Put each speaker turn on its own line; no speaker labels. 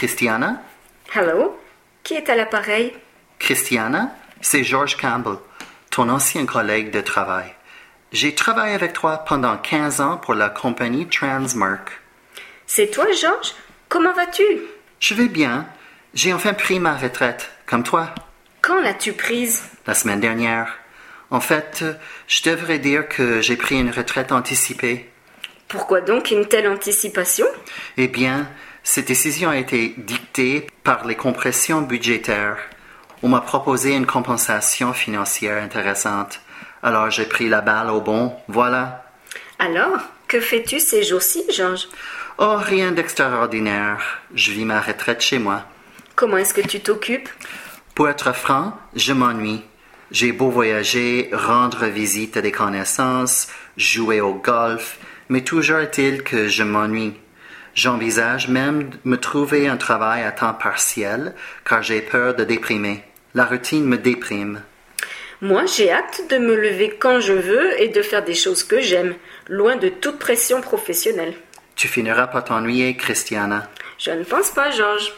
Christiana?
Hello? Qui est à l'appareil?
Christiana, c'est George Campbell, ton ancien collègue de travail. J'ai travaillé avec toi pendant 15 ans pour la compagnie Transmark.
C'est toi, Georges Comment vas-tu?
Je vais bien. J'ai enfin pris ma retraite, comme toi,
Quand l'as-tu prise?
La semaine dernière. En fait, je devrais dire que j'ai pris une retraite anticipée.
Pourquoi donc une telle anticipation?
Eh bien, cette décision a été dictée par les compressions budgétaires. On m'a proposé une compensation financière intéressante. Alors j'ai pris la balle au bon. Voilà.
Alors, que fais-tu ces jours-ci, Georges?
Oh, rien d'extraordinaire. Je vis ma retraite chez moi.
Comment est-ce que tu t'occupes?
Pour être franc, je m'ennuie. J'ai beau voyager, rendre visite à des connaissances, jouer au golf, mais toujours est-il que je m'ennuie. J'envisage même de me trouver un travail à temps partiel, car j'ai peur de déprimer. La routine me déprime.
Moi, j'ai hâte de me lever quand je veux et de faire des choses que j'aime, loin de toute pression professionnelle.
Tu finiras par t'ennuyer, Christiana.
Je ne pense pas, Georges.